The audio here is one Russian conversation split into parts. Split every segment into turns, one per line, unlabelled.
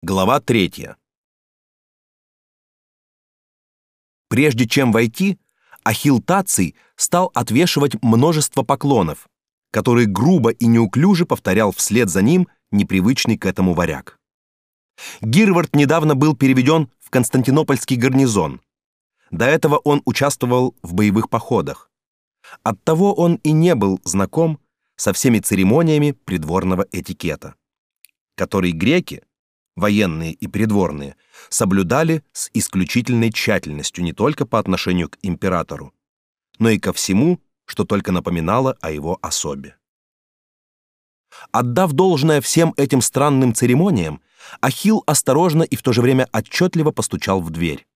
Глава третья. Прежде чем войти, Ахилл Таций стал отвешивать множество поклонов, которые грубо и неуклюже повторял вслед за ним непривычный к этому варяг. Гирвард недавно был переведен в Константинопольский гарнизон. До этого он участвовал в боевых походах. Оттого он и не был знаком со всеми церемониями придворного этикета, который греки военные и придворные, соблюдали с исключительной тщательностью не только по отношению к императору, но и ко всему, что только напоминало о его особе. Отдав должное всем этим странным церемониям, Ахилл осторожно и в то же время отчетливо постучал в дверь.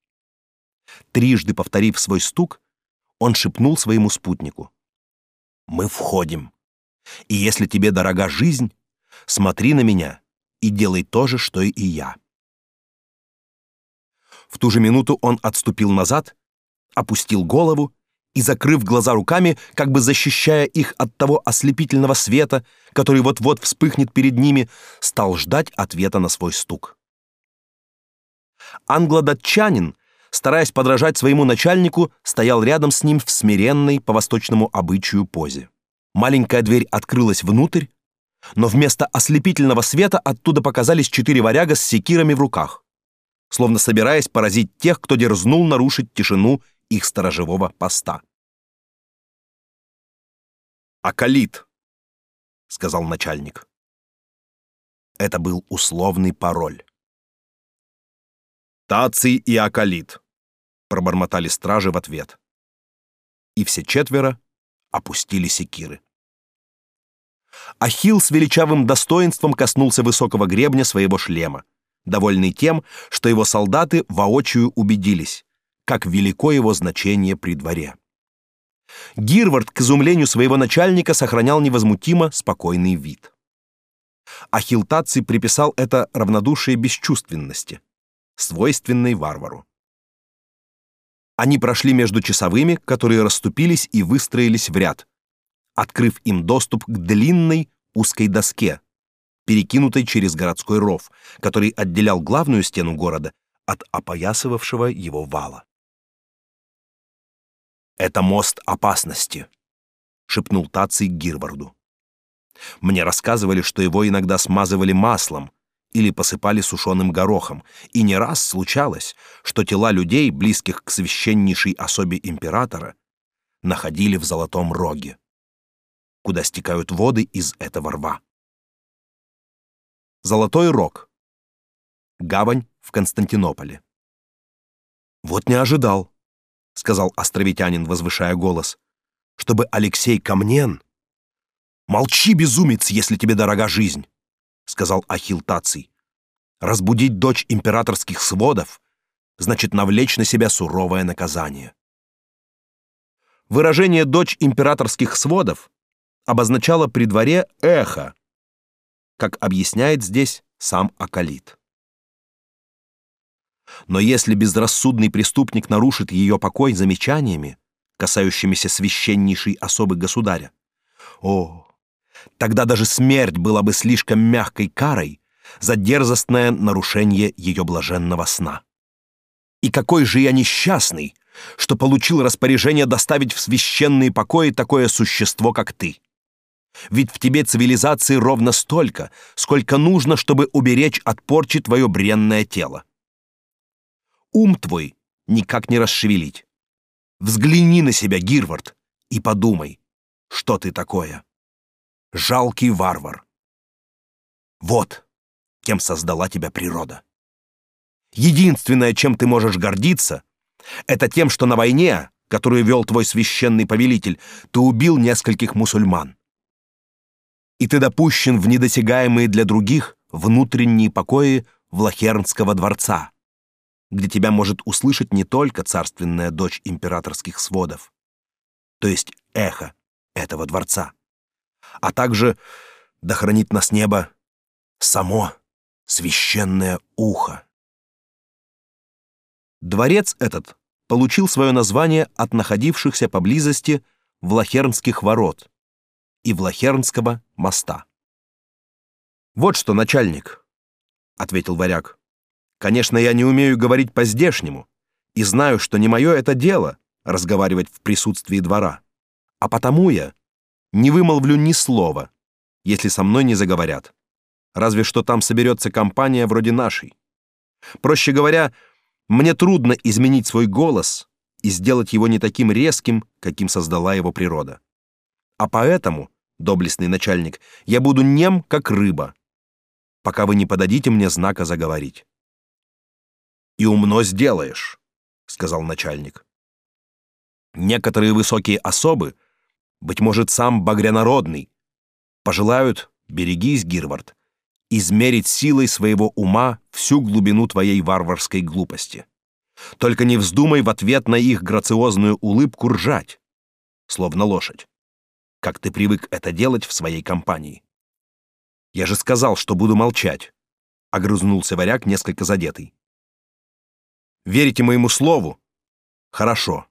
Трижды повторив свой стук, он шепнул своему спутнику: "Мы входим. И если тебе дорога жизнь, смотри на меня и делай то же, что и я. В ту же минуту он отступил назад, опустил голову и, закрыв глаза руками, как бы защищая их от того ослепительного света, который вот-вот вспыхнет перед ними, стал ждать ответа на свой стук. Англодатчанин, стараясь подражать своему начальнику, стоял рядом с ним в смиренной по восточному обычаю позе. Маленькая дверь открылась внутрь, но вместо ослепительного света оттуда показались четыре варяга с секирами в руках, словно собираясь поразить тех, кто дерзнул нарушить тишину их сторожевого поста. «Акалит», — сказал начальник. Это был условный пароль. «Таций и Акалит», — пробормотали стражи в ответ. И все четверо опустили секиры. Ахилл с величавым достоинством коснулся высокого гребня своего шлема, довольный тем, что его солдаты воочию убедились, как велико его значение при дворе. Гирвард, к изумлению своего начальника, сохранял невозмутимо спокойный вид. Ахилл Таций приписал это равнодушие бесчувственности, свойственной варвару. Они прошли между часовыми, которые расступились и выстроились в ряд, открыв им доступ к длинной узкой доске, перекинутой через городской ров, который отделял главную стену города от опоясывавшего его вала. «Это мост опасности», — шепнул Таций Гирварду. «Мне рассказывали, что его иногда смазывали маслом или посыпали сушеным горохом, и не раз случалось, что тела людей, близких к священнейшей особе императора, находили в Золотом Роге куда стекают воды из этого рва. Золотой Рог. Гавань в Константинополе. Вот не ожидал, сказал островитянин, возвышая голос, чтобы Алексей Камнен Молчи, безумец, если тебе дорога жизнь, сказал Ахилл Таций. Разбудить дочь императорских сводов значит навлечь на себя суровое наказание. Выражение дочь императорских сводов обозначало при дворе эхо, как объясняет здесь сам Акалит. Но если безрассудный преступник нарушит ее покой замечаниями, касающимися священнейшей особы государя, о, тогда даже смерть была бы слишком мягкой карой за дерзостное нарушение ее блаженного сна. И какой же я несчастный, что получил распоряжение доставить в священные покои такое существо, как ты. Ведь в тебе цивилизации ровно столько, сколько нужно, чтобы уберечь от порчи твое бренное тело. Ум твой никак не расшевелить. Взгляни на себя, Гирвард, и подумай, что ты такое. Жалкий варвар. Вот кем создала тебя природа. Единственное, чем ты можешь гордиться, это тем, что на войне, которую вел твой священный повелитель, ты убил нескольких мусульман и ты допущен в недосягаемые для других внутренние покои Влахернского дворца, где тебя может услышать не только царственная дочь императорских сводов, то есть эхо этого дворца, а также да хранит нас небо само священное ухо. Дворец этот получил свое название от находившихся поблизости Влахернских ворот, и Влахернского моста. Вот что, начальник. ответил варяг. Конечно, я не умею говорить по-здешнему и знаю, что не мое это дело разговаривать в присутствии двора. А потому я не вымолвлю ни слова, если со мной не заговорят. Разве что там соберется компания вроде нашей. Проще говоря, мне трудно изменить свой голос и сделать его не таким резким, каким создала его природа. А поэтому, доблестный начальник, я буду нем, как рыба, пока вы не подадите мне знака заговорить. И умно сделаешь, сказал начальник. Некоторые высокие особы, быть может, сам Багрянародный, пожелают, берегись, Гирвард, измерить силой своего ума всю глубину твоей варварской глупости. Только не вздумай в ответ на их грациозную улыбку ржать, словно лошадь, как ты привык это делать в своей компании. Я же сказал, что буду молчать, огрызнулся варяг, несколько задетый. Верите моему слову? Хорошо.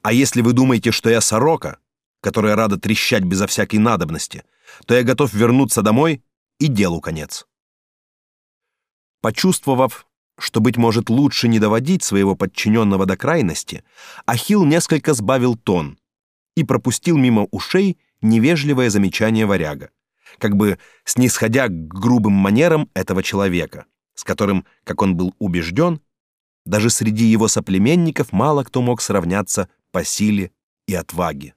А если вы думаете, что я сорока, которая рада трещать безо всякой надобности, то я готов вернуться домой и делу конец. Почувствовав, что быть может лучше не доводить своего подчиненного до крайности, Ахил несколько сбавил тон и пропустил мимо ушей невежливое замечание варяга, как бы снисходя к грубым манерам этого человека, с которым, как он был убежден, даже среди его соплеменников мало кто мог сравняться по силе и отваге.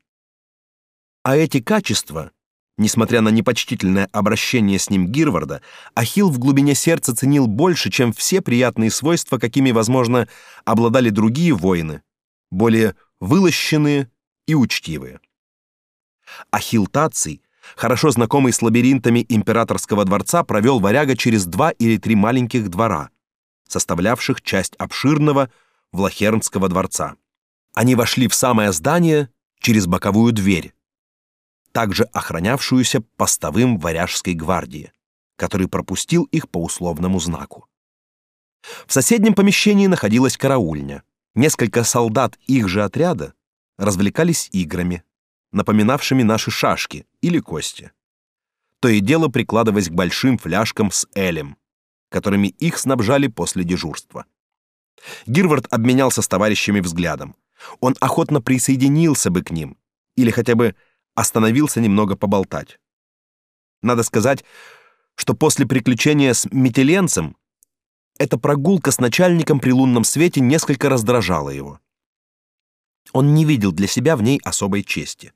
А эти качества, несмотря на непочтительное обращение с ним Гирварда, Ахилл в глубине сердца ценил больше, чем все приятные свойства, какими, возможно, обладали другие воины, более вылощенные и учтивые. Ахилл Таций, хорошо знакомый с лабиринтами императорского дворца, провел варяга через два или три маленьких двора, составлявших часть обширного Влахернского дворца. Они вошли в самое здание через боковую дверь, также охранявшуюся постовым варяжской гвардии, который пропустил их по условному знаку. В соседнем помещении находилась караульня. Несколько солдат их же отряда развлекались играми, напоминавшими наши шашки или кости. То и дело прикладываясь к большим фляжкам с элем, которыми их снабжали после дежурства. Гирвард обменялся с товарищами взглядом. Он охотно присоединился бы к ним или хотя бы остановился немного поболтать. Надо сказать, что после приключения с метеленцем эта прогулка с начальником при лунном свете несколько раздражала его. Он не видел для себя в ней особой чести.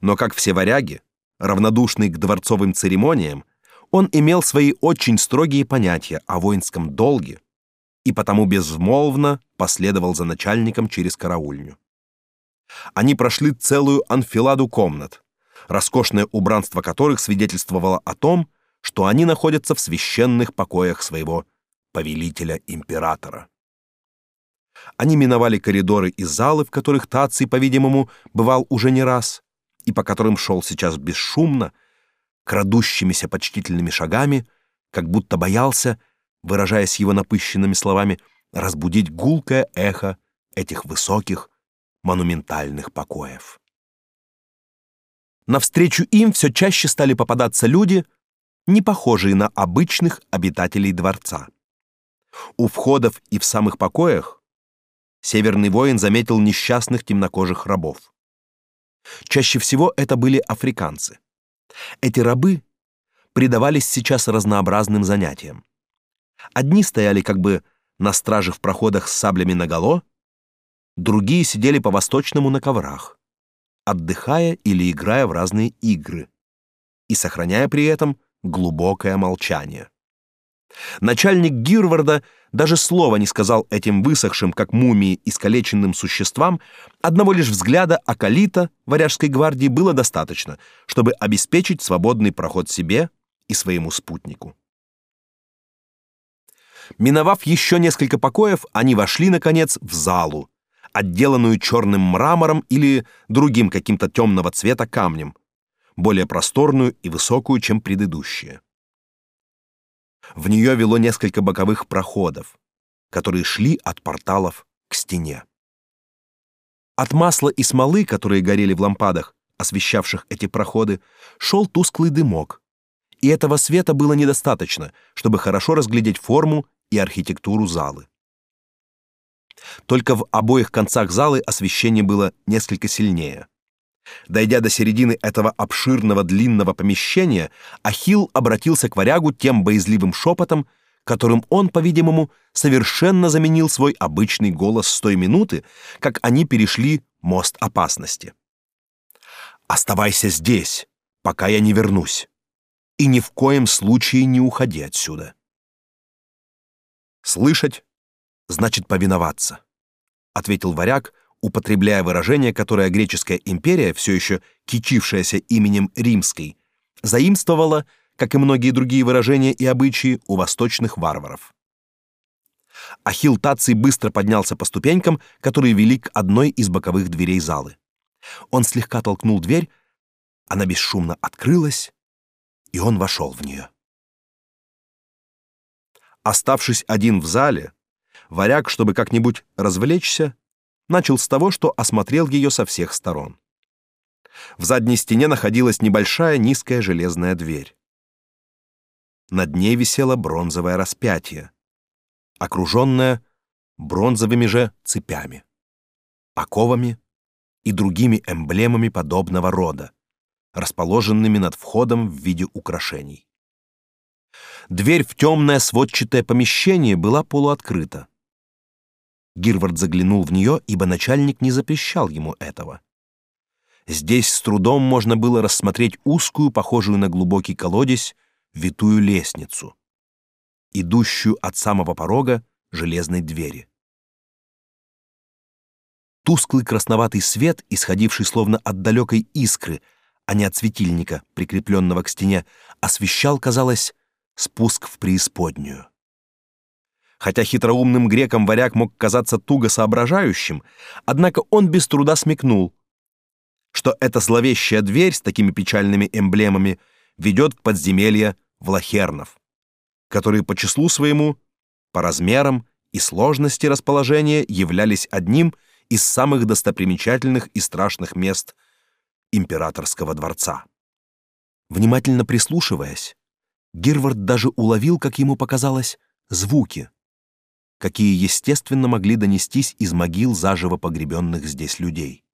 Но как все варяги, равнодушный к дворцовым церемониям, он имел свои очень строгие понятия о воинском долге и потому безмолвно последовал за начальником через караульню. Они прошли целую анфиладу комнат, роскошное убранство которых свидетельствовало о том, что они находятся в священных покоях своего повелителя-императора. Они миновали коридоры и залы, в которых Таций, по-видимому, бывал уже не раз, и по которым шел сейчас бесшумно, крадущимися почтительными шагами, как будто боялся, выражаясь его напыщенными словами, разбудить гулкое эхо этих высоких, монументальных покоев. Навстречу им все чаще стали попадаться люди, не похожие на обычных обитателей дворца. У входов и в самых покоях северный воин заметил несчастных темнокожих рабов. Чаще всего это были африканцы. Эти рабы предавались сейчас разнообразным занятиям. Одни стояли как бы на страже в проходах с саблями наголо, другие сидели по-восточному на коврах, отдыхая или играя в разные игры и сохраняя при этом глубокое молчание. Начальник Гирварда даже слова не сказал этим высохшим, как мумии, искалеченным существам, одного лишь взгляда акалита варяжской гвардии было достаточно, чтобы обеспечить свободный проход себе и своему спутнику. Миновав еще несколько покоев, они вошли наконец в залу, отделанную черным мрамором или другим каким-то темного цвета камнем, более просторную и высокую, чем предыдущие. В нее вело несколько боковых проходов, которые шли от порталов к стене. От масла и смолы, которые горели в лампадах, освещавших эти проходы, шел тусклый дымок, и этого света было недостаточно, чтобы хорошо разглядеть форму и архитектуру залы. Только в обоих концах залы освещение было несколько сильнее. Дойдя до середины этого обширного длинного помещения, Ахилл обратился к варягу тем боязливым шепотом, которым он, по-видимому, совершенно заменил свой обычный голос с той минуты, как они перешли мост опасности. «Оставайся здесь, пока я не вернусь, и ни в коем случае не уходи отсюда». «Слышать значит повиноваться», — ответил варяг, употребляя выражение, которое греческая империя, все еще кичившаяся именем римской, заимствовала, как и многие другие выражения и обычаи, у восточных варваров. Ахилл Таций быстро поднялся по ступенькам, которые вели к одной из боковых дверей залы. Он слегка толкнул дверь, она бесшумно открылась, и он вошел в нее. Оставшись один в зале, варяг, чтобы как-нибудь развлечься, начал с того, что осмотрел ее со всех сторон. В задней стене находилась небольшая низкая железная дверь. Над ней висело бронзовое распятие, окруженное бронзовыми же цепями, оковами и другими эмблемами подобного рода, расположенными над входом в виде украшений. Дверь в темное сводчатое помещение была полуоткрыта. Гирвард заглянул в нее, ибо начальник не запрещал ему этого. Здесь с трудом можно было рассмотреть узкую, похожую на глубокий колодец, витую лестницу, идущую от самого порога железной двери. Тусклый красноватый свет, исходивший словно от далекой искры, а не от светильника, прикрепленного к стене, освещал, казалось, спуск в преисподнюю. Хотя хитроумным грекам варяг мог казаться туго соображающим, однако он без труда смекнул, что эта зловещая дверь с такими печальными эмблемами ведет к подземелья влахернов, которые по числу своему, по размерам и сложности расположения являлись одним из самых достопримечательных и страшных мест императорского дворца. Внимательно прислушиваясь, Гирвард даже уловил, как ему показалось, звуки, какие естественно могли донестись из могил заживо погребенных здесь людей.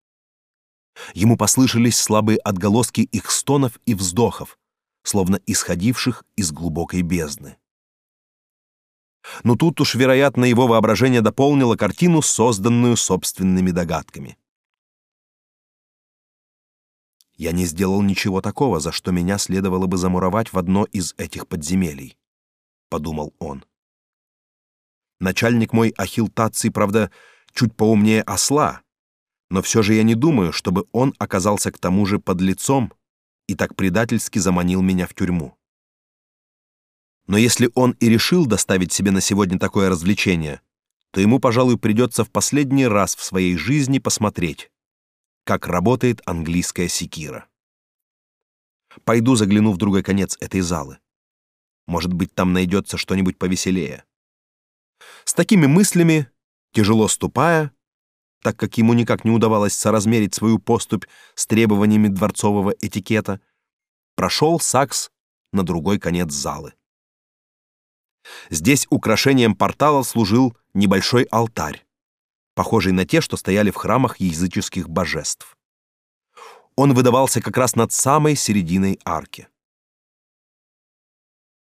Ему послышались слабые отголоски их стонов и вздохов, словно исходивших из глубокой бездны. Но тут уж, вероятно, его воображение дополнило картину, созданную собственными догадками. Я не сделал ничего такого, за что меня следовало бы замуровать в одно из этих подземелий, подумал он. Начальник мой Ахилл Таций, правда, чуть поумнее осла, но все же я не думаю, чтобы он оказался к тому же под лицом и так предательски заманил меня в тюрьму. Но если он и решил доставить себе на сегодня такое развлечение, то ему, пожалуй, придется в последний раз в своей жизни посмотреть, как работает английская секира. Пойду загляну в другой конец этой залы. Может быть, там найдется что-нибудь повеселее. С такими мыслями, тяжело ступая, так как ему никак не удавалось соразмерить свою поступь с требованиями дворцового этикета, прошел Сакс на другой конец залы. Здесь украшением портала служил небольшой алтарь, похожий на те, что стояли в храмах языческих божеств. Он выдавался как раз над самой серединой арки.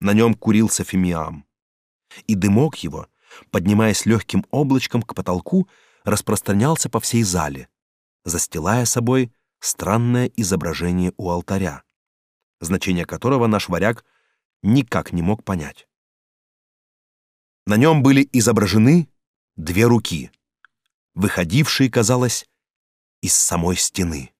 На нем курился фимиам, и дымок его поднимаясь легким облачком к потолку, распространялся по всей зале, застилая собой странное изображение у алтаря, значение которого наш варяг никак не мог понять. На нем были изображены две руки, выходившие, казалось, из самой стены.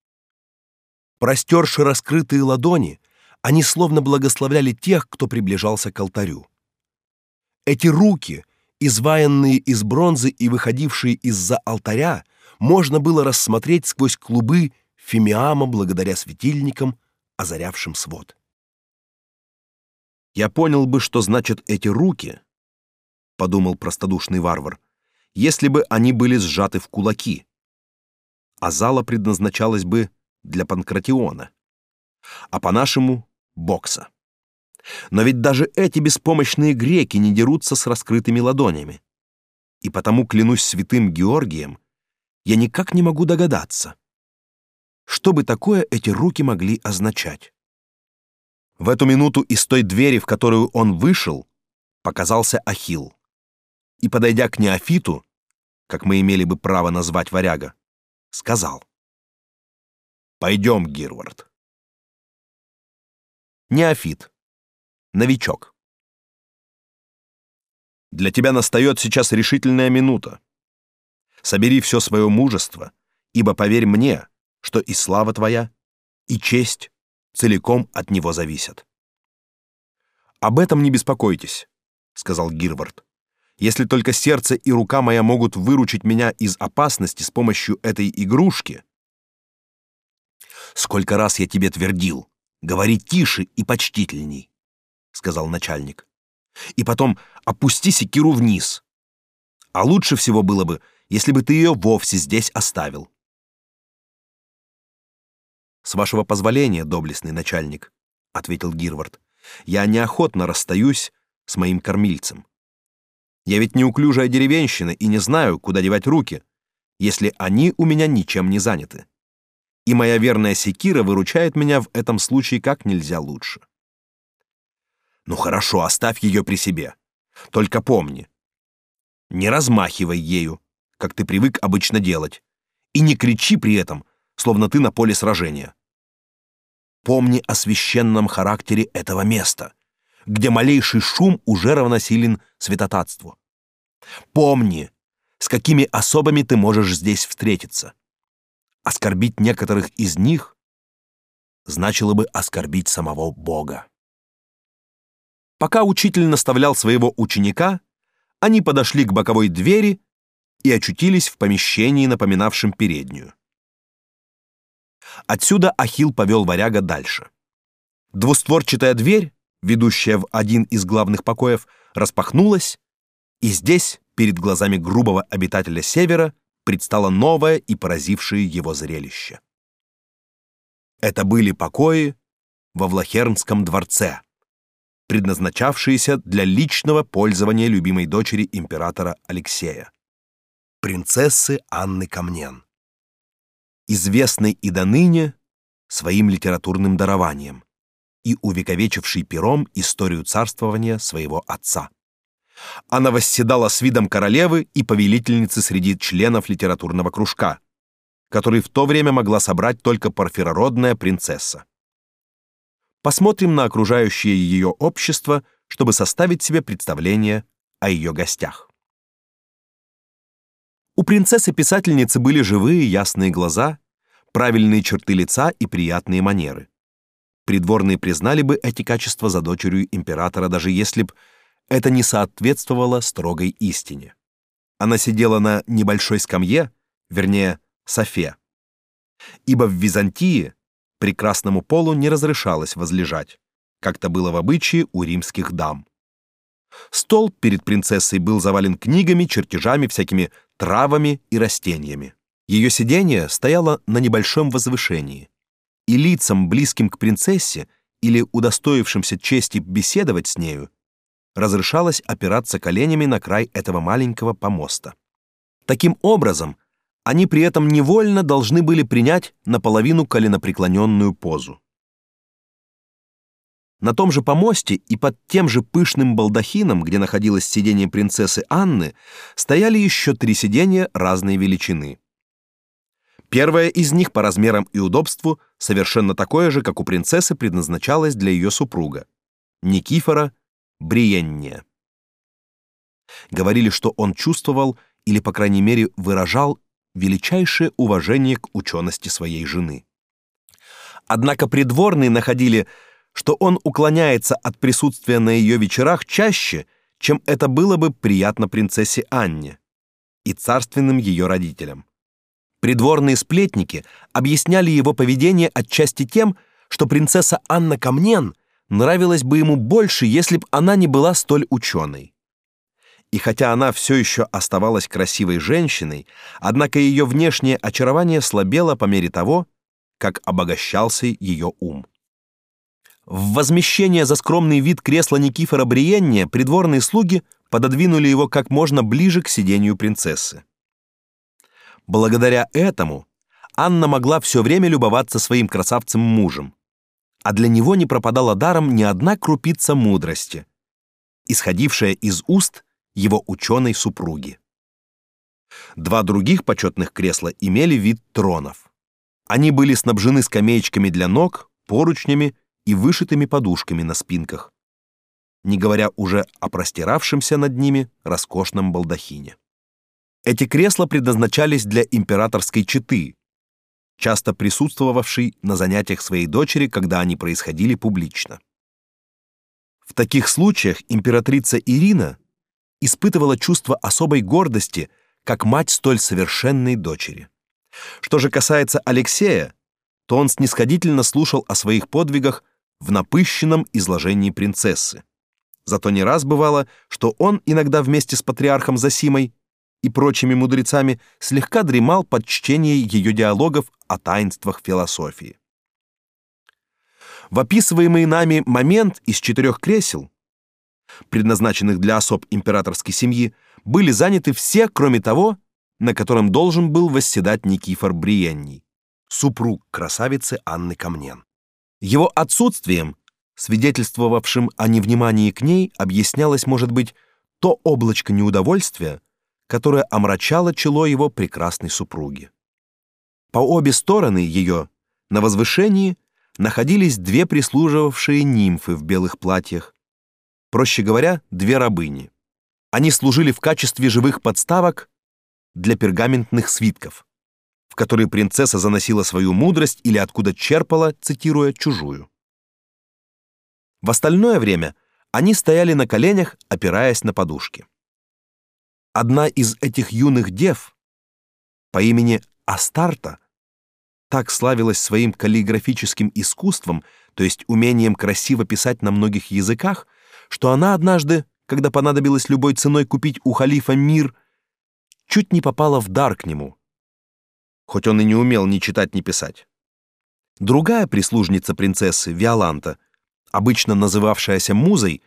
Простерши раскрытые ладони, они словно благословляли тех, кто приближался к алтарю. Эти руки изваянные из бронзы и выходившие из-за алтаря, можно было рассмотреть сквозь клубы фимиама благодаря светильникам, озарявшим свод. Я понял бы, что значат эти руки, подумал простодушный варвар, если бы они были сжаты в кулаки, а зала предназначалась бы для Панкратиона, а по-нашему бокса. Но ведь даже эти беспомощные греки не дерутся с раскрытыми ладонями. И потому клянусь святым Георгием, я никак не могу догадаться, что бы такое эти руки могли означать. В эту минуту из той двери, в которую он вышел, показался Ахилл. И, подойдя к Неофиту, как мы имели бы право назвать варяга, сказал. «Пойдем, Гирвард». Неофит. Новичок. Для тебя настает сейчас решительная минута. Собери все свое мужество, ибо поверь мне, что и слава твоя, и честь целиком от него зависят. Об этом не беспокойтесь, сказал Гирвард. Если только сердце и рука моя могут выручить меня из опасности с помощью этой игрушки. Сколько раз я тебе твердил, говори тише и почтительней, сказал начальник. И потом опусти секиру вниз. А лучше всего было бы, если бы ты ее вовсе здесь оставил. С вашего позволения, доблестный начальник, ответил Гирвард. Я неохотно расстаюсь с моим кормильцем. Я ведь неуклюжая деревенщина и не знаю, куда девать руки, если они у меня ничем не заняты. И моя верная секира выручает меня в этом случае как нельзя лучше. Ну хорошо, оставь ее при себе. Только помни, не размахивай ею, как ты привык обычно делать, и не кричи при этом, словно ты на поле сражения. Помни о священном характере этого места, где малейший шум уже равносилен святотатству. Помни, с какими особами ты можешь здесь встретиться. Оскорбить некоторых из них значило бы оскорбить самого Бога. Пока учитель наставлял своего ученика, они подошли к боковой двери и очутились в помещении, напоминавшем переднюю. Отсюда Ахил повел варяга дальше. Двустворчатая дверь, ведущая в один из главных покоев, распахнулась, и здесь, перед глазами грубого обитателя Севера, предстало новое и поразившее его зрелище. Это были покои во Влахернском дворце, предназначавшиеся для личного пользования любимой дочери императора Алексея, принцессы Анны Камнен известной и до ныне своим литературным дарованием и увековечивший пером историю царствования своего отца. Она восседала с видом королевы и повелительницы среди членов литературного кружка, который в то время могла собрать только парфирородная принцесса. Посмотрим на окружающее ее общество, чтобы составить себе представление о ее гостях. У принцессы-писательницы были живые ясные глаза, правильные черты лица и приятные манеры. Придворные признали бы эти качества за дочерью императора, даже если б это не соответствовало строгой истине. Она сидела на небольшой скамье, вернее, софе. Ибо в Византии прекрасному полу не разрешалось возлежать, как то было в обычае у римских дам. Стол перед принцессой был завален книгами, чертежами, всякими травами и растениями. Ее сиденье стояло на небольшом возвышении, и лицам, близким к принцессе или удостоившимся чести беседовать с нею, разрешалось опираться коленями на край этого маленького помоста. Таким образом, они при этом невольно должны были принять наполовину коленопреклоненную позу. На том же помосте и под тем же пышным балдахином, где находилось сиденье принцессы Анны, стояли еще три сиденья разной величины. Первое из них по размерам и удобству совершенно такое же, как у принцессы предназначалось для ее супруга Никифора Бриенния. Говорили, что он чувствовал или по крайней мере выражал величайшее уважение к учености своей жены. Однако придворные находили что он уклоняется от присутствия на ее вечерах чаще, чем это было бы приятно принцессе Анне и царственным ее родителям. Придворные сплетники объясняли его поведение отчасти тем, что принцесса Анна Камнен нравилась бы ему больше, если б она не была столь ученой. И хотя она все еще оставалась красивой женщиной, однако ее внешнее очарование слабело по мере того, как обогащался ее ум. В возмещение за скромный вид кресла Никифора Бриенния придворные слуги пододвинули его как можно ближе к сидению принцессы. Благодаря этому Анна могла все время любоваться своим красавцем-мужем, а для него не пропадала даром ни одна крупица мудрости, исходившая из уст его ученой супруги. Два других почетных кресла имели вид тронов. Они были снабжены скамеечками для ног, поручнями и вышитыми подушками на спинках, не говоря уже о простиравшемся над ними роскошном балдахине. Эти кресла предназначались для императорской четы, часто присутствовавшей на занятиях своей дочери, когда они происходили публично. В таких случаях императрица Ирина испытывала чувство особой гордости, как мать столь совершенной дочери. Что же касается Алексея, то он снисходительно слушал о своих подвигах в напыщенном изложении принцессы. Зато не раз бывало, что он иногда вместе с патриархом Засимой и прочими мудрецами слегка дремал под чтение ее диалогов о таинствах философии. В описываемый нами момент из четырех кресел, предназначенных для особ императорской семьи, были заняты все, кроме того, на котором должен был восседать Никифор Бриенний, супруг красавицы Анны Камнен. Его отсутствием, свидетельствовавшим о невнимании к ней, объяснялось, может быть, то облачко неудовольствия, которое омрачало чело его прекрасной супруги. По обе стороны ее на возвышении находились две прислуживавшие нимфы в белых платьях, проще говоря, две рабыни. Они служили в качестве живых подставок для пергаментных свитков, в которые принцесса заносила свою мудрость или откуда черпала, цитируя чужую. В остальное время они стояли на коленях, опираясь на подушки. Одна из этих юных дев по имени Астарта так славилась своим каллиграфическим искусством, то есть умением красиво писать на многих языках, что она однажды, когда понадобилось любой ценой купить у халифа мир, чуть не попала в дар к нему, хоть он и не умел ни читать, ни писать. Другая прислужница принцессы, Виоланта, обычно называвшаяся музой,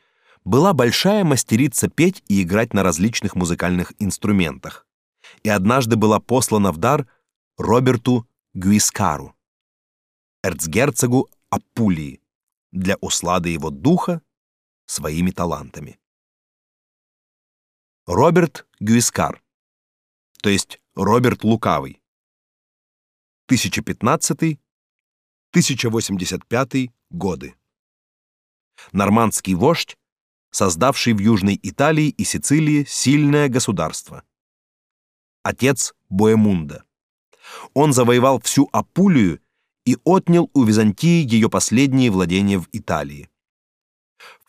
была большая мастерица петь и играть на различных музыкальных инструментах, и однажды была послана в дар Роберту Гуискару, эрцгерцогу Апулии, для услады его духа своими талантами. Роберт Гуискар, то есть Роберт Лукавый, 1015-1085 годы. Нормандский вождь, создавший в Южной Италии и Сицилии сильное государство. Отец Боемунда. Он завоевал всю Апулию и отнял у Византии ее последние владения в Италии.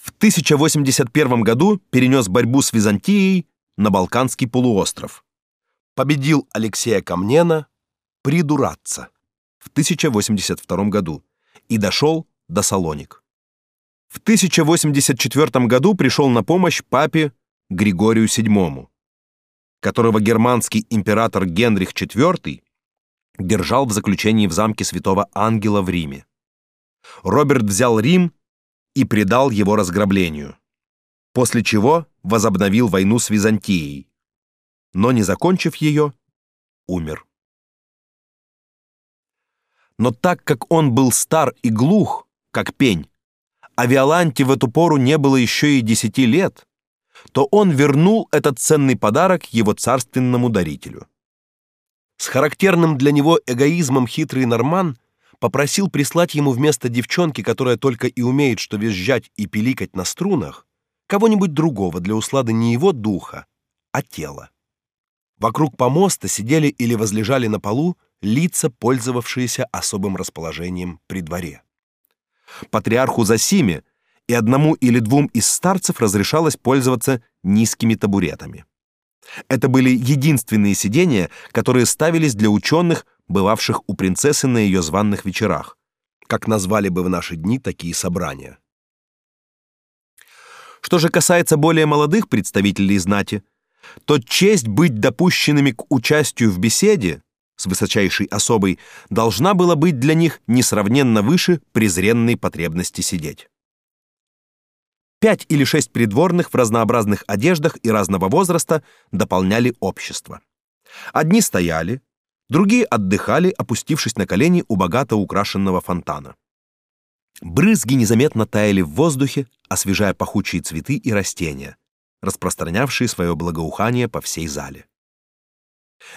В 1081 году перенес борьбу с Византией на Балканский полуостров. Победил Алексея Камнена при Дураца в 1082 году и дошел до Салоник. В 1084 году пришел на помощь папе Григорию VII, которого германский император Генрих IV держал в заключении в замке Святого Ангела в Риме. Роберт взял Рим и предал его разграблению, после чего возобновил войну с Византией, но не закончив ее, умер. Но так как он был стар и глух, как пень, а Виоланте в эту пору не было еще и десяти лет, то он вернул этот ценный подарок его царственному дарителю. С характерным для него эгоизмом хитрый Норман попросил прислать ему вместо девчонки, которая только и умеет что визжать и пиликать на струнах, кого-нибудь другого для услады не его духа, а тела. Вокруг помоста сидели или возлежали на полу лица, пользовавшиеся особым расположением при дворе. Патриарху Засиме и одному или двум из старцев разрешалось пользоваться низкими табуретами. Это были единственные сидения, которые ставились для ученых, бывавших у принцессы на ее званных вечерах, как назвали бы в наши дни такие собрания. Что же касается более молодых представителей знати, то честь быть допущенными к участию в беседе с высочайшей особой должна была быть для них несравненно выше презренной потребности сидеть. Пять или шесть придворных в разнообразных одеждах и разного возраста дополняли общество. Одни стояли, другие отдыхали, опустившись на колени у богато украшенного фонтана. Брызги незаметно таяли в воздухе, освежая пахучие цветы и растения, распространявшие свое благоухание по всей зале.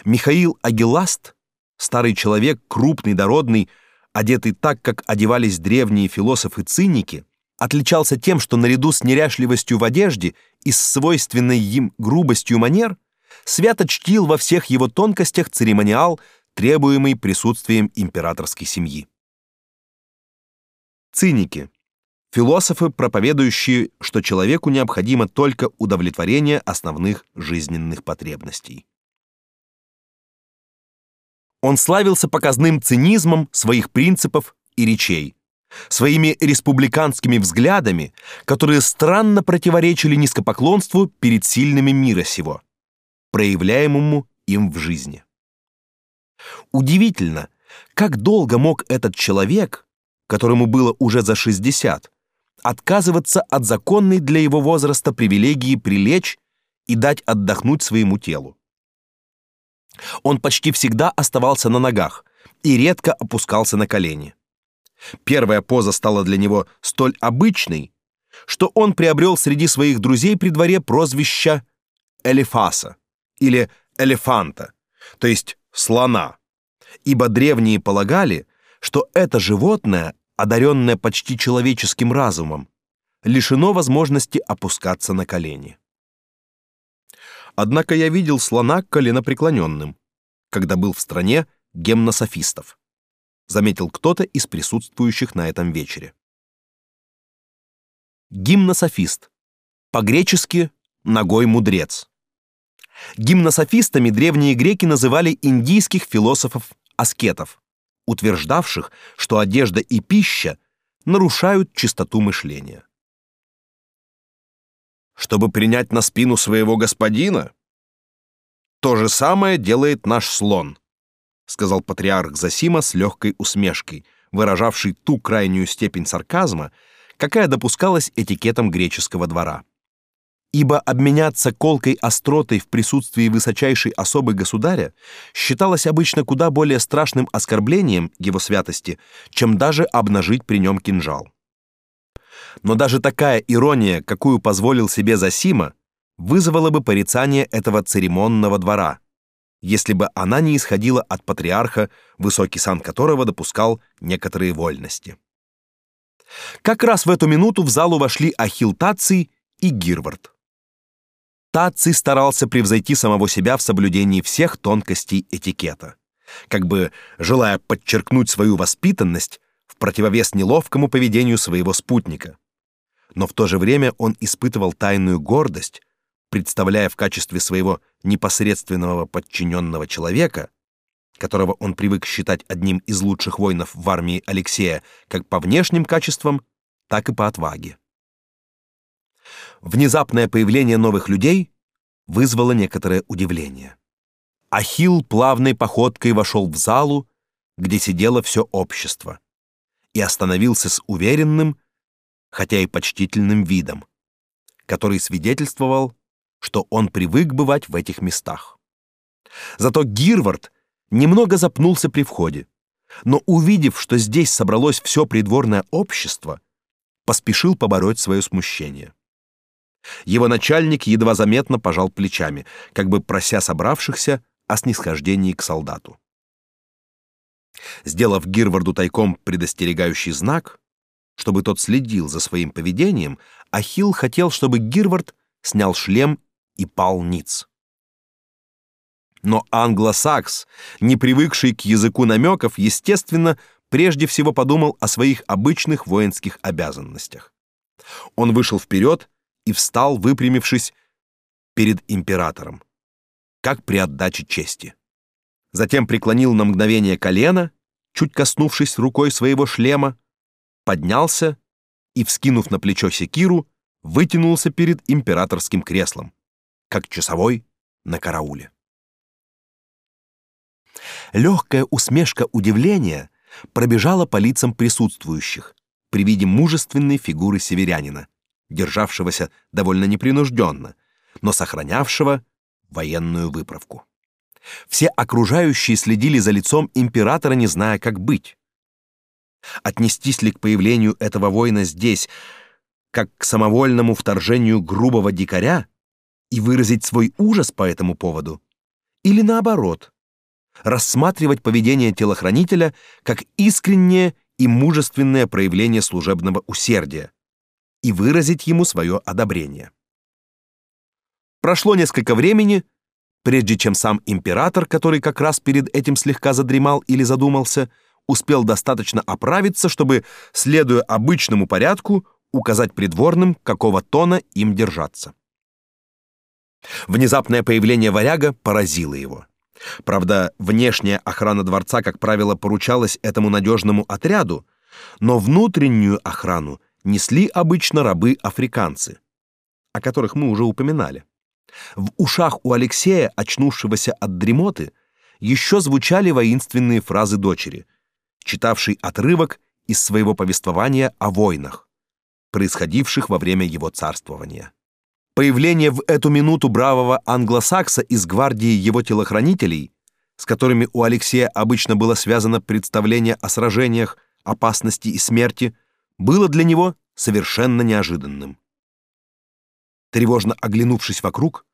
Михаил Агиласт, старый человек, крупный, дородный, одетый так, как одевались древние философы-циники, отличался тем, что наряду с неряшливостью в одежде и с свойственной им грубостью манер свято чтил во всех его тонкостях церемониал, требуемый присутствием императорской семьи. Циники философы, проповедующие, что человеку необходимо только удовлетворение основных жизненных потребностей. Он славился показным цинизмом своих принципов и речей, своими республиканскими взглядами, которые странно противоречили низкопоклонству перед сильными мира сего, проявляемому им в жизни. Удивительно, как долго мог этот человек, которому было уже за 60, отказываться от законной для его возраста привилегии прилечь и дать отдохнуть своему телу. Он почти всегда оставался на ногах и редко опускался на колени. Первая поза стала для него столь обычной, что он приобрел среди своих друзей при дворе прозвище Элефаса или Элефанта, то есть слона, ибо древние полагали, что это животное, одаренное почти человеческим разумом, лишено возможности опускаться на колени. Однако я видел слона коленопреклоненным, когда был в стране гемнософистов. Заметил кто-то из присутствующих на этом вечере. Гимнософист. По-гречески «ногой мудрец». Гимнософистами древние греки называли индийских философов-аскетов, утверждавших, что одежда и пища нарушают чистоту мышления чтобы принять на спину своего господина? То же самое делает наш слон, сказал патриарх Засима с легкой усмешкой, выражавший ту крайнюю степень сарказма, какая допускалась этикетом греческого двора. Ибо обменяться колкой остротой в присутствии высочайшей особы государя считалось обычно куда более страшным оскорблением его святости, чем даже обнажить при нем кинжал. Но даже такая ирония, какую позволил себе Засима, вызвала бы порицание этого церемонного двора, если бы она не исходила от патриарха, высокий сан которого допускал некоторые вольности. Как раз в эту минуту в залу вошли Ахилл Таций и Гирвард. Таций старался превзойти самого себя в соблюдении всех тонкостей этикета, как бы желая подчеркнуть свою воспитанность в противовес неловкому поведению своего спутника но в то же время он испытывал тайную гордость, представляя в качестве своего непосредственного подчиненного человека, которого он привык считать одним из лучших воинов в армии Алексея, как по внешним качествам, так и по отваге. Внезапное появление новых людей вызвало некоторое удивление. Ахилл плавной походкой вошел в залу, где сидело все общество, и остановился с уверенным, хотя и почтительным видом, который свидетельствовал, что он привык бывать в этих местах. Зато Гирвард немного запнулся при входе, но увидев, что здесь собралось все придворное общество, поспешил побороть свое смущение. Его начальник едва заметно пожал плечами, как бы прося собравшихся о снисхождении к солдату. Сделав Гирварду тайком предостерегающий знак, чтобы тот следил за своим поведением, Ахилл хотел, чтобы Гирвард снял шлем и пал ниц. Но англосакс, не привыкший к языку намеков, естественно, прежде всего подумал о своих обычных воинских обязанностях. Он вышел вперед и встал, выпрямившись перед императором, как при отдаче чести. Затем преклонил на мгновение колено, чуть коснувшись рукой своего шлема, поднялся и, вскинув на плечо секиру, вытянулся перед императорским креслом, как часовой на карауле. Легкая усмешка удивления пробежала по лицам присутствующих при виде мужественной фигуры северянина, державшегося довольно непринужденно, но сохранявшего военную выправку. Все окружающие следили за лицом императора, не зная, как быть. Отнестись ли к появлению этого воина здесь, как к самовольному вторжению грубого дикаря, и выразить свой ужас по этому поводу, или наоборот, рассматривать поведение телохранителя как искреннее и мужественное проявление служебного усердия и выразить ему свое одобрение. Прошло несколько времени, прежде чем сам император, который как раз перед этим слегка задремал или задумался, успел достаточно оправиться, чтобы, следуя обычному порядку, указать придворным, какого тона им держаться. Внезапное появление варяга поразило его. Правда, внешняя охрана дворца, как правило, поручалась этому надежному отряду, но внутреннюю охрану несли обычно рабы-африканцы, о которых мы уже упоминали. В ушах у Алексея, очнувшегося от дремоты, еще звучали воинственные фразы дочери, читавшей отрывок из своего повествования о войнах, происходивших во время его царствования. Появление в эту минуту бравого англосакса из гвардии его телохранителей, с которыми у Алексея обычно было связано представление о сражениях, опасности и смерти, было для него совершенно неожиданным. Тревожно оглянувшись вокруг,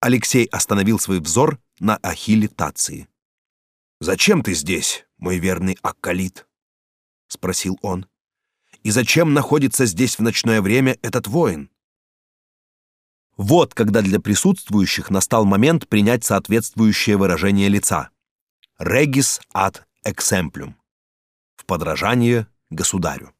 Алексей остановил свой взор на Ахилле Тации. «Зачем ты здесь, мой верный Аккалит?» — спросил он. «И зачем находится здесь в ночное время этот воин?» Вот когда для присутствующих настал момент принять соответствующее выражение лица. Regis ad exemplum. В подражание государю.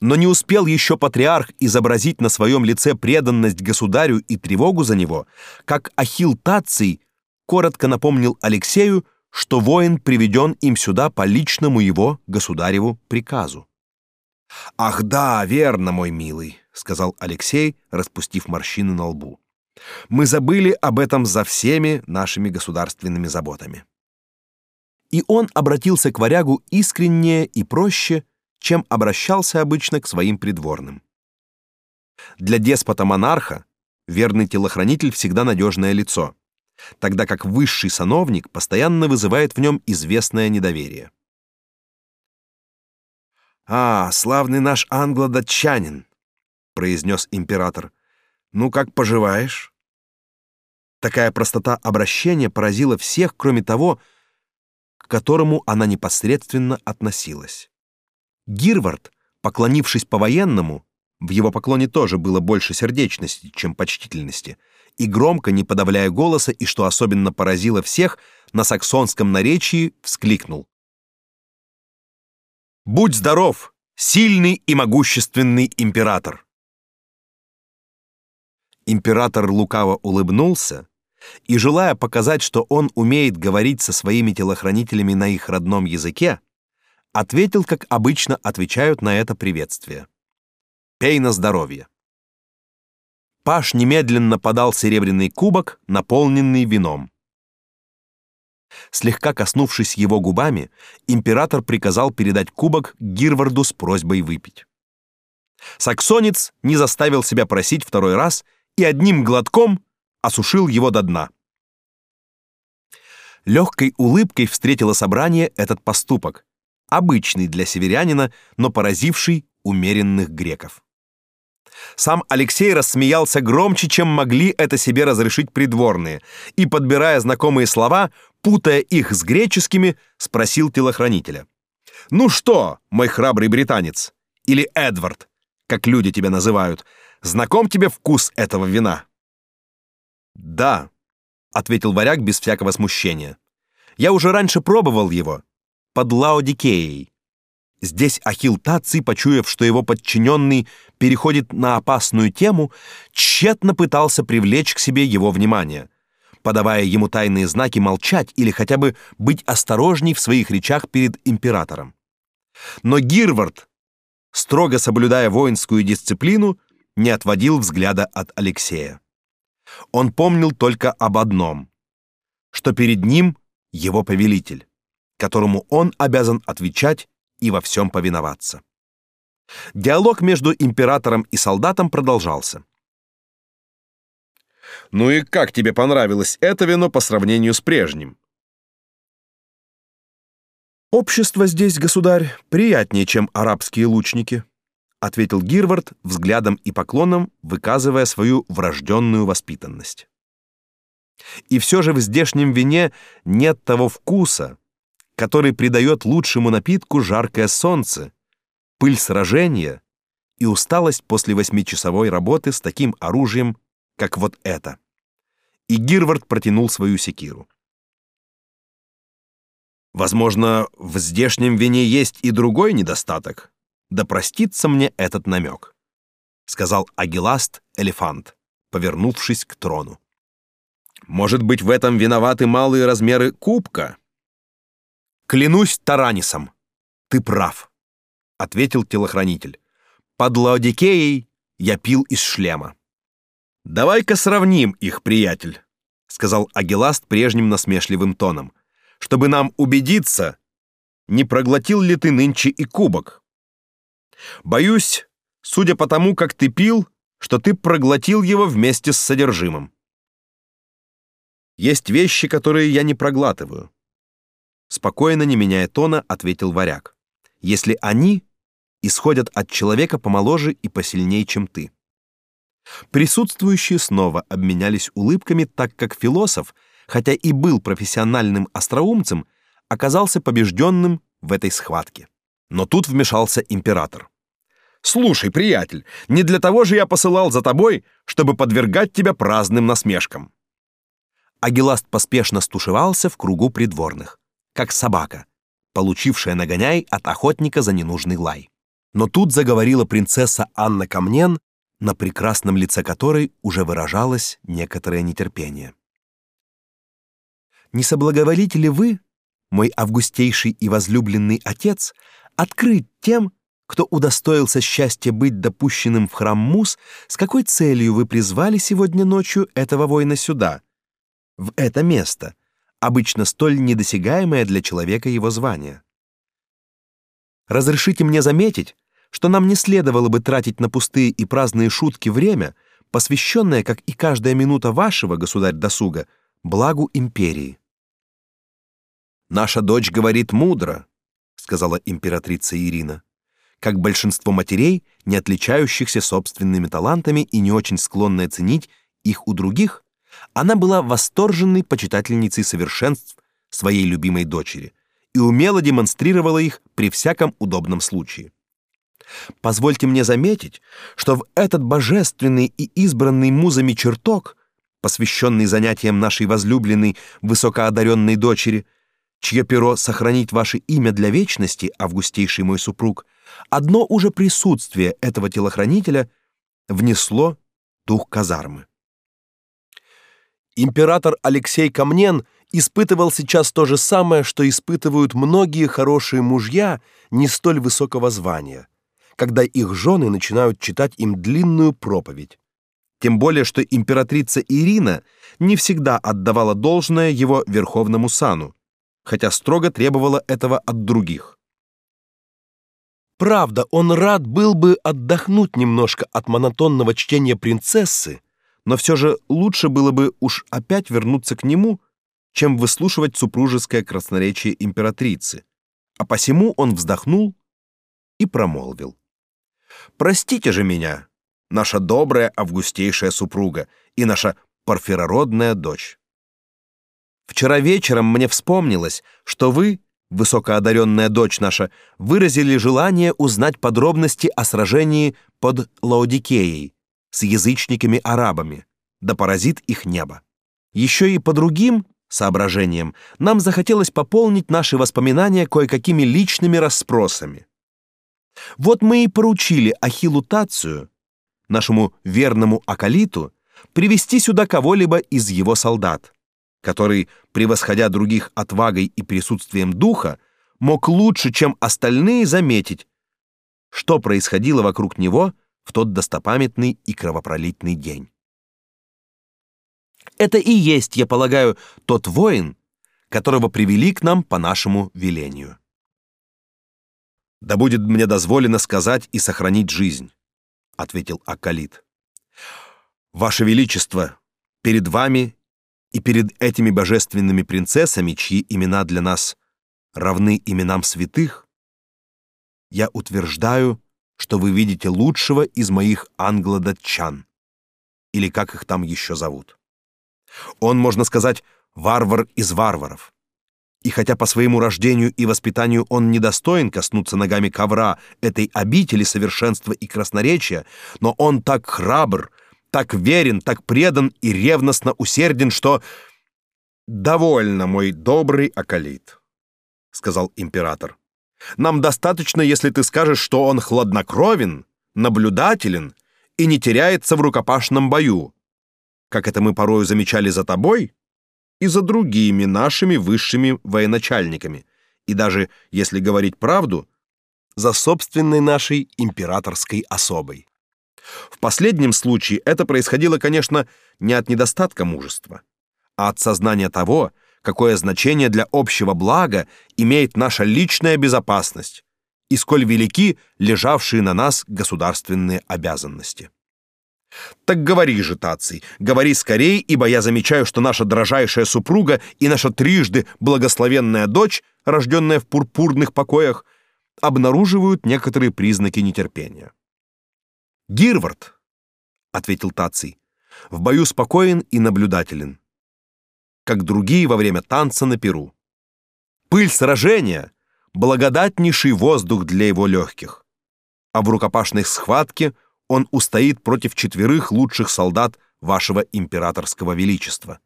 Но не успел еще патриарх изобразить на своем лице преданность государю и тревогу за него, как Ахилл Таций коротко напомнил Алексею, что воин приведен им сюда по личному его государеву приказу. Ах да, верно, мой милый, сказал Алексей, распустив морщины на лбу. Мы забыли об этом за всеми нашими государственными заботами. И он обратился к варягу искреннее и проще, чем обращался обычно к своим придворным. Для деспота-монарха верный телохранитель всегда надежное лицо, тогда как высший сановник постоянно вызывает в нем известное недоверие. А, славный наш англо-датчанин, произнес император. Ну как поживаешь? Такая простота обращения поразила всех, кроме того, к которому она непосредственно относилась. Гирвард, поклонившись по-военному, в его поклоне тоже было больше сердечности, чем почтительности, и громко, не подавляя голоса, и что особенно поразило всех, на саксонском наречии вскликнул: Будь здоров, сильный и могущественный император. Император лукаво улыбнулся и, желая показать, что он умеет говорить со своими телохранителями на их родном языке, ответил, как обычно отвечают на это приветствие. «Пей на здоровье». Паш немедленно подал серебряный кубок, наполненный вином. Слегка коснувшись его губами, император приказал передать кубок Гирварду с просьбой выпить. Саксонец не заставил себя просить второй раз и одним глотком осушил его до дна. Легкой улыбкой встретило собрание этот поступок, обычный для северянина, но поразивший умеренных греков. Сам Алексей рассмеялся громче, чем могли это себе разрешить придворные, и, подбирая знакомые слова, путая их с греческими, спросил телохранителя. «Ну что, мой храбрый британец, или Эдвард, как люди тебя называют, знаком тебе вкус этого вина?» «Да», — ответил варяг без всякого смущения. «Я уже раньше пробовал его, под Лаодикеей. Здесь Ахилл Таций, почуяв, что его подчиненный переходит на опасную тему, тщетно пытался привлечь к себе его внимание, подавая ему тайные знаки молчать или хотя бы быть осторожней в своих речах перед императором. Но Гирвард, строго соблюдая воинскую дисциплину, не отводил взгляда от Алексея. Он помнил только об одном, что перед ним его повелитель, которому он обязан отвечать и во всем повиноваться. Диалог между императором и солдатом продолжался.
Ну и как тебе понравилось это вино по сравнению с прежним?
Общество здесь, государь, приятнее, чем арабские лучники, ответил Гирвард взглядом и поклоном, выказывая свою врожденную воспитанность. И все же в здешнем вине нет того вкуса, который придает лучшему напитку жаркое солнце, пыль сражения и усталость после восьмичасовой работы с таким оружием, как вот это. И Гирвард протянул свою секиру. Возможно, в здешнем вине есть и другой недостаток. Да простится мне этот намек, сказал Агиласт Элефант, повернувшись к трону. Может быть, в этом виноваты малые размеры кубка? Клянусь Таранисом, ты прав, ответил телохранитель. Под Лаодикеей я пил из шлема. Давай-ка сравним их, приятель, сказал Агиласт прежним насмешливым тоном, чтобы нам убедиться, не проглотил ли ты нынче и кубок. Боюсь, судя по тому, как ты пил, что ты проглотил его вместе с содержимым. Есть вещи, которые я не проглатываю. Спокойно, не меняя тона, ответил варяг. Если они исходят от человека помоложе и посильнее, чем ты. Присутствующие снова обменялись улыбками, так как философ, хотя и был профессиональным остроумцем, оказался побежденным в этой схватке. Но тут вмешался император. Слушай, приятель, не для того же я посылал за тобой, чтобы подвергать тебя праздным насмешкам. Агиласт поспешно стушевался в кругу придворных, как собака, получившая нагоняй от охотника за ненужный лай. Но тут заговорила принцесса Анна Камнен, на прекрасном лице которой уже выражалось некоторое нетерпение. Не соблаговолите ли вы, мой августейший и возлюбленный отец, открыть тем, кто удостоился счастья быть допущенным в храм Мус, с какой целью вы призвали сегодня ночью этого воина сюда, в это место, обычно столь недосягаемое для человека его звания. Разрешите мне заметить, что нам не следовало бы тратить на пустые и праздные шутки время, посвященное, как и каждая минута вашего, государь досуга, благу империи. Наша дочь говорит мудро, сказала императрица Ирина, как большинство матерей, не отличающихся собственными талантами и не очень склонные ценить их у других, она была восторженной почитательницей совершенств своей любимой дочери и умело демонстрировала их при всяком удобном случае. Позвольте мне заметить, что в этот божественный и избранный музами чертог, посвященный занятиям нашей возлюбленной высокоодаренной дочери, чье перо сохранить ваше имя для вечности, августейший мой супруг, одно уже присутствие этого телохранителя внесло дух казармы. Император Алексей Камнен испытывал сейчас то же самое, что испытывают многие хорошие мужья не столь высокого звания, когда их жены начинают читать им длинную проповедь. Тем более, что императрица Ирина не всегда отдавала должное его верховному сану, хотя строго требовала этого от других. Правда, он рад был бы отдохнуть немножко от монотонного чтения принцессы, но все же лучше было бы уж опять вернуться к нему, чем выслушивать супружеское красноречие императрицы. А посему он вздохнул и промолвил: "Простите же меня, наша добрая августейшая супруга и наша парфирородная дочь. Вчера вечером мне вспомнилось, что вы, высокоодаренная дочь наша, выразили желание узнать подробности о сражении под Лаодикеей с язычниками-арабами, да поразит их небо. Еще и по другим соображениям нам захотелось пополнить наши воспоминания кое-какими личными расспросами. Вот мы и поручили Ахиллу Тацию, нашему верному акалиту, привести сюда кого-либо из его солдат, который, превосходя других отвагой и присутствием духа, мог лучше, чем остальные, заметить, что происходило вокруг него в тот достопамятный и кровопролитный день. Это и есть, я полагаю, тот воин, которого привели к нам по нашему велению.
Да будет мне дозволено сказать и сохранить жизнь, ответил Акалит. Ваше величество, перед вами и перед этими божественными принцессами, чьи имена для нас равны именам святых, я утверждаю, что вы видите лучшего из моих англодатчан, или как их там еще зовут. Он, можно сказать, варвар из варваров. И хотя по своему рождению и воспитанию он недостоин коснуться ногами ковра этой обители совершенства и красноречия, но он так храбр, так верен, так предан и ревностно усерден, что довольно, мой добрый акалит, сказал император. Нам достаточно, если ты скажешь, что он хладнокровен, наблюдателен и не теряется в рукопашном бою, как это мы порою замечали за тобой и за другими нашими высшими военачальниками, и даже, если говорить правду, за собственной нашей императорской особой. В последнем случае это происходило, конечно, не от недостатка мужества, а от сознания того, какое значение для общего блага имеет наша личная безопасность и сколь велики лежавшие на нас государственные обязанности. Так говори же, Таций, говори скорей, ибо я замечаю, что наша дорожайшая супруга и наша трижды благословенная дочь, рожденная в пурпурных покоях, обнаруживают некоторые признаки нетерпения. Гирвард, ответил Таций, в бою спокоен и наблюдателен, как другие во время танца на перу. Пыль сражения благодатнейший воздух для его легких, а в рукопашной схватке он устоит против четверых лучших солдат вашего императорского величества,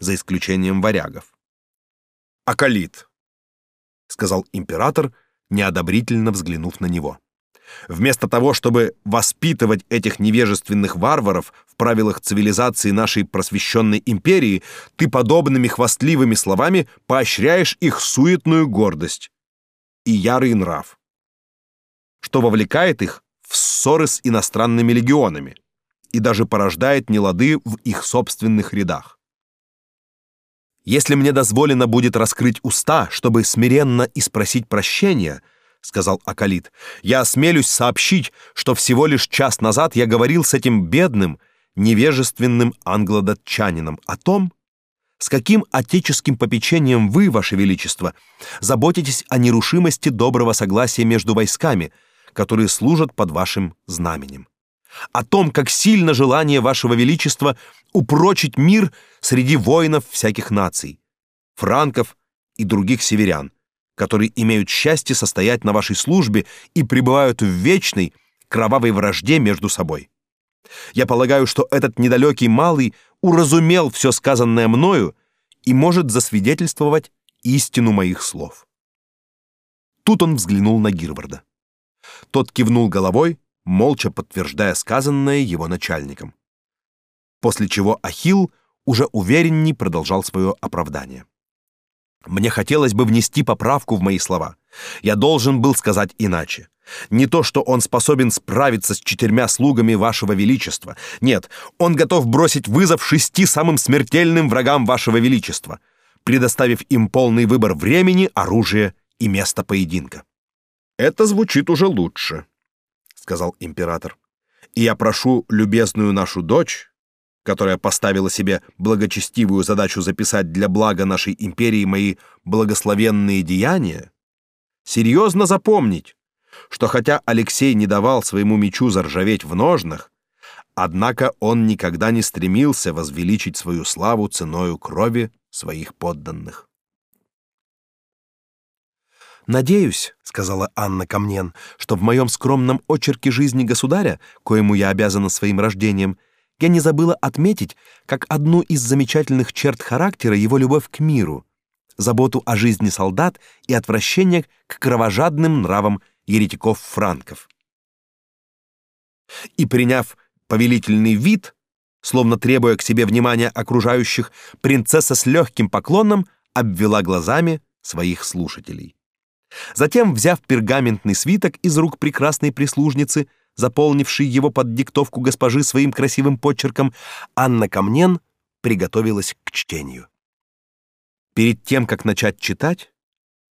за исключением варягов. Акалит, сказал император, неодобрительно взглянув на него. Вместо того, чтобы воспитывать этих невежественных варваров в правилах цивилизации нашей просвещенной империи, ты подобными хвастливыми словами поощряешь их суетную гордость и ярый нрав, что вовлекает их в ссоры с иностранными легионами и даже порождает нелады в их собственных рядах. Если мне дозволено будет раскрыть уста, чтобы смиренно и спросить прощения, сказал Акалит, я осмелюсь сообщить, что всего лишь час назад я говорил с этим бедным, невежественным англодатчанином о том, с каким отеческим попечением вы, ваше величество, заботитесь о нерушимости доброго согласия между войсками, которые служат под вашим знаменем. О том, как сильно желание вашего величества упрочить мир среди воинов всяких наций, франков и других северян, которые имеют счастье состоять на вашей службе и пребывают в вечной кровавой вражде между собой. Я полагаю, что этот недалекий малый уразумел все сказанное мною и может засвидетельствовать истину моих слов. Тут он взглянул на Гирварда. Тот кивнул головой, молча подтверждая сказанное его начальником. После чего Ахилл уже уверенней продолжал свое оправдание. Мне хотелось бы внести поправку в мои слова. Я должен был сказать иначе. Не то, что он способен справиться с четырьмя слугами вашего величества. Нет, он готов бросить вызов шести самым смертельным врагам вашего величества, предоставив им полный выбор времени, оружия и места поединка. Это звучит уже лучше, сказал император. И я прошу любезную нашу дочь, которая поставила себе благочестивую задачу записать для блага нашей империи мои благословенные деяния, серьезно запомнить, что хотя Алексей не давал своему мечу заржаветь в ножнах, однако он никогда не стремился возвеличить свою славу ценою крови своих подданных.
Надеюсь, сказала Анна Камнен, что в моем скромном очерке жизни государя, коему я обязана своим рождением, я не забыла отметить, как одну из замечательных черт характера его любовь к миру, заботу о жизни солдат и отвращение к кровожадным нравам еретиков-франков. И приняв повелительный вид, словно требуя к себе внимания окружающих, принцесса с легким поклоном обвела глазами своих слушателей. Затем, взяв пергаментный свиток из рук прекрасной прислужницы, заполнившей его под диктовку госпожи своим красивым почерком, Анна Камнен приготовилась к чтению. Перед тем, как начать читать,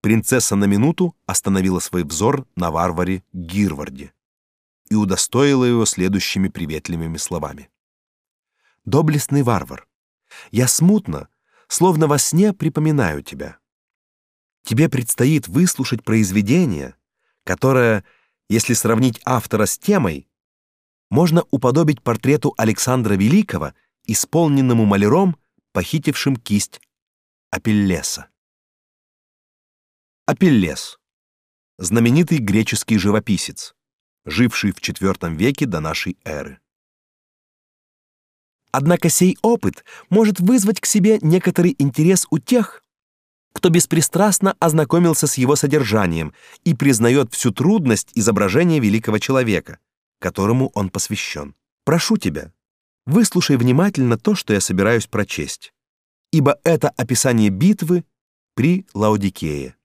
принцесса на минуту остановила свой взор на варваре Гирварде и удостоила его следующими приветливыми словами. «Доблестный варвар, я смутно, словно во сне припоминаю тебя. Тебе предстоит выслушать произведение, которое, если сравнить автора с темой, можно уподобить портрету Александра Великого, исполненному маляром, похитившим кисть Апеллеса. Апеллес знаменитый греческий живописец, живший в IV веке до нашей эры. Однако сей опыт может вызвать к себе некоторый интерес у тех, кто беспристрастно ознакомился с его содержанием и признает всю трудность изображения великого человека, которому он посвящен. Прошу тебя, выслушай внимательно то, что я собираюсь прочесть, ибо это описание битвы при Лаодикее,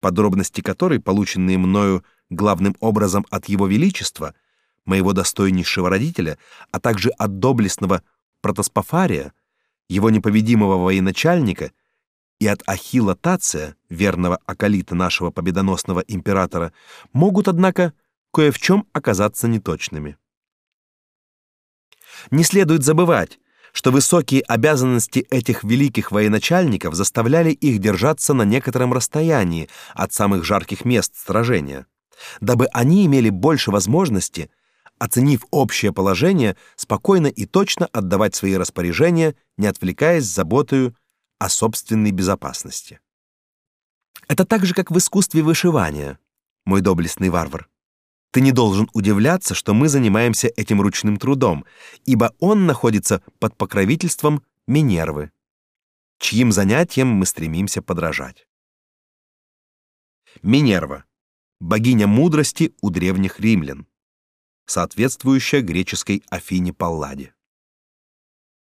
подробности которой, полученные мною главным образом от его величества, моего достойнейшего родителя, а также от доблестного протоспофария, его непобедимого военачальника, и от Ахилла Тация, верного акалита нашего победоносного императора, могут, однако, кое в чем оказаться неточными. Не следует забывать, что высокие обязанности этих великих военачальников заставляли их держаться на некотором расстоянии от самых жарких мест сражения, дабы они имели больше возможности оценив общее положение, спокойно и точно отдавать свои распоряжения, не отвлекаясь заботою о собственной безопасности. Это так же, как в искусстве вышивания, мой доблестный варвар. Ты не должен удивляться, что мы занимаемся этим ручным трудом, ибо он находится под покровительством Минервы, чьим занятием мы стремимся подражать. Минерва богиня мудрости у древних римлян соответствующая греческой Афине Палладе.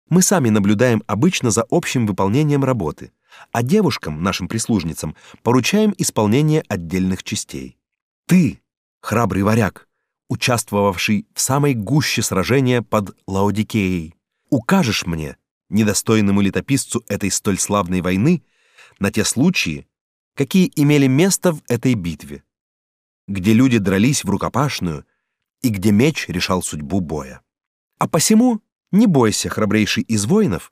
Мы сами наблюдаем обычно за общим выполнением работы, а девушкам, нашим прислужницам, поручаем исполнение отдельных частей. Ты, храбрый варяг, участвовавший в самой гуще сражения под Лаодикеей, укажешь мне, недостойному летописцу этой столь славной войны, на те случаи, какие имели место в этой битве, где люди дрались в рукопашную и где меч решал судьбу боя. А посему не бойся, храбрейший из воинов,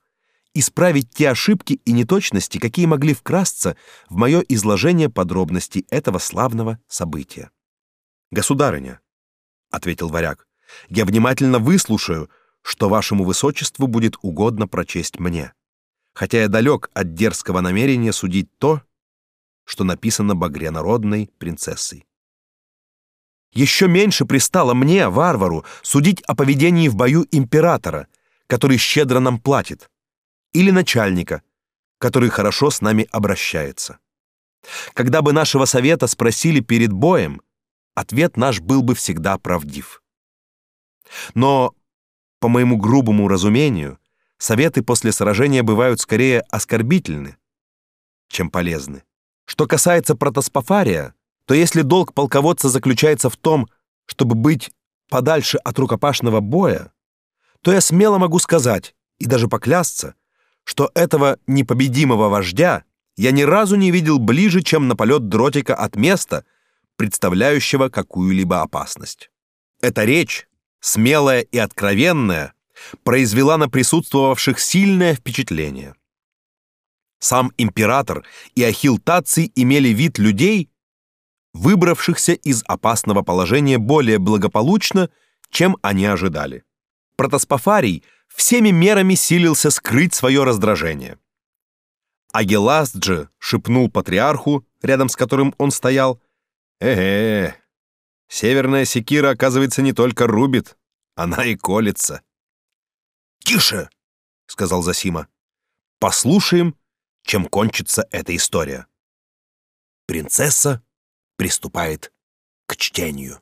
исправить те ошибки и неточности, какие могли вкрасться в мое изложение подробностей этого славного события. Государыня, ответил варяг, я внимательно выслушаю, что вашему высочеству будет угодно прочесть мне, хотя я далек от дерзкого намерения судить то, что написано багрянародной принцессой. Еще меньше пристало мне, варвару, судить о поведении в бою императора, который щедро нам платит, или начальника, который хорошо с нами обращается. Когда бы нашего совета спросили перед боем, ответ наш был бы всегда правдив. Но, по моему грубому разумению, советы после сражения бывают скорее оскорбительны, чем полезны. Что касается протоспофария, то если долг полководца заключается в том, чтобы быть подальше от рукопашного боя, то я смело могу сказать и даже поклясться, что этого непобедимого вождя я ни разу не видел ближе, чем на полет дротика от места, представляющего какую-либо опасность. Эта речь, смелая и откровенная, произвела на присутствовавших сильное впечатление. Сам император и Ахилл Таций имели вид людей, выбравшихся из опасного положения более благополучно, чем они ожидали. Протоспофарий всеми мерами силился скрыть свое раздражение. Агеласт же шепнул патриарху, рядом с которым он стоял, «Э-э, северная секира, оказывается, не только рубит, она и колется». «Тише!» — сказал Засима. «Послушаем, чем кончится эта история». Принцесса приступает к чтению.